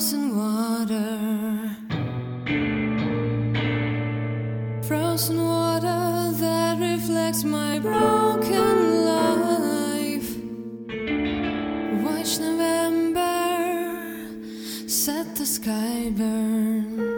Frozen water. Frozen water that reflects my broken life. Watch November set the sky burn.